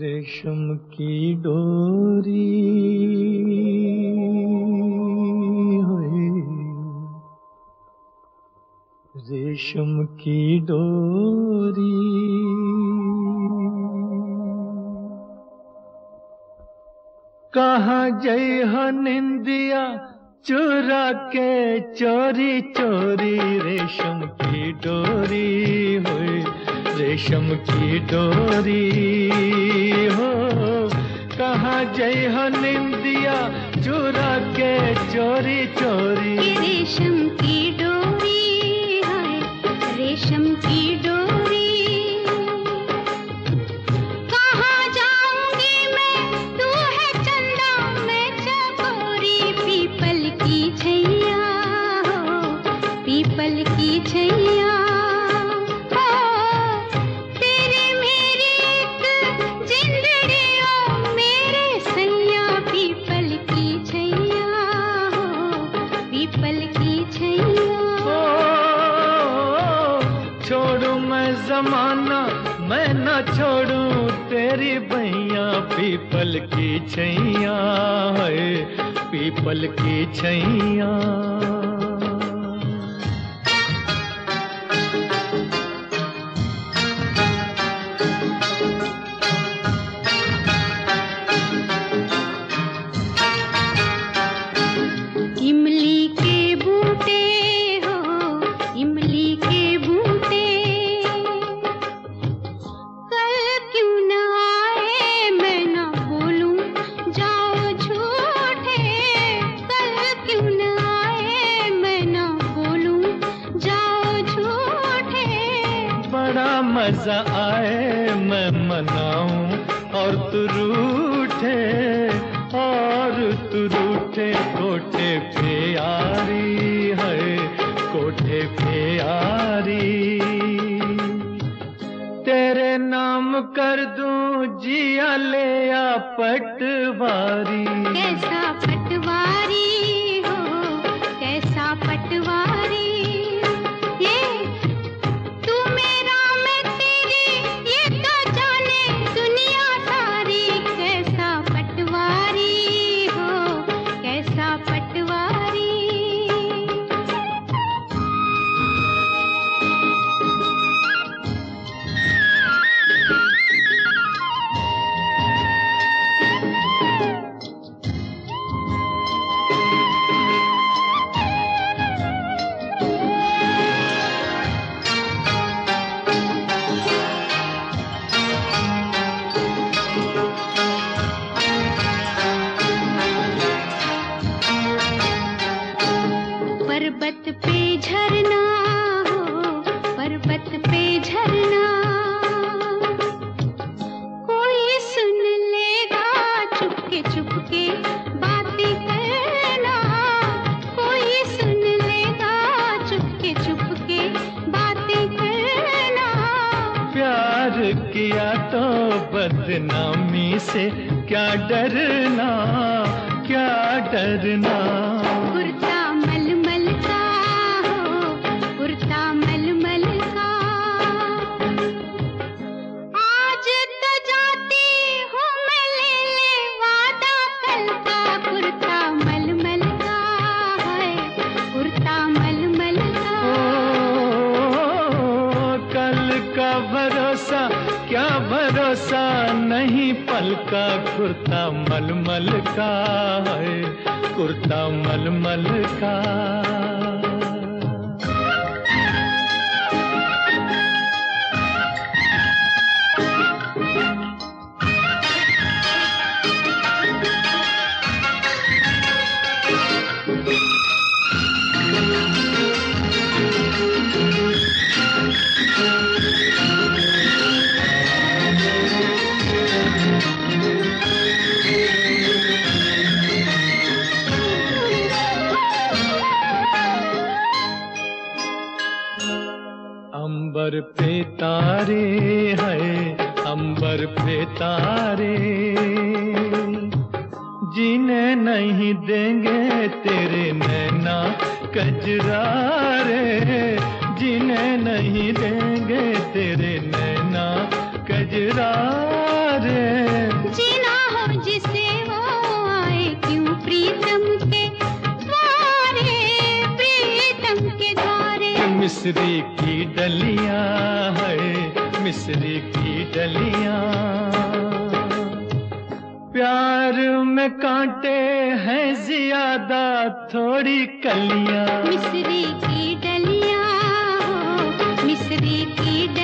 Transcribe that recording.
रेशम की डोरी रेशम की डोरी कहा जय हो निंदिया चुरा के चोरी चोरी रेशम की डोरी हुई रेशम की डोरी हो। कहा जय हो निंदिया, चुरा के चोरी चोरी। रेशम की डोरी है, रेशम की डोरी। कहा जाऊँगी मैं तू छोड़ू मैं जमाना, मैं न छोड़ू। तेरी भैया पीपल की छैया है, पीपल की छैया। बड़ा मज़ा आए, मैं मनाऊं। और तू रूठे, और तू रूठे, कोठे पे यारी है, कोठे पे यारी तेरे नाम कर दूँ, जिया ले या पटवारी। कैसा पर्वत पे झरना हो, पर्वत पे झरना। कोई सुन लेगा चुपके चुपके बातें करना। कोई सुन लेगा चुपके चुपके बातें करना। प्यार किया तो बदनामी से क्या डरना क्या डरना। का कुर्ता मलमल का है कुर्ता मलमल का। अंबर पे तारे है, अंबर पे तारे। जीने नहीं देंगे तेरे नैना कजरा रे जीने नहीं देंगे तेरे नैना कजरारे। मिस्री की डलिया है, मिस्री की डलिया। प्यार में कांटे हैं ज़्यादा, थोड़ी कलिया। मिस्री की डलिया, मिस्री की डलिया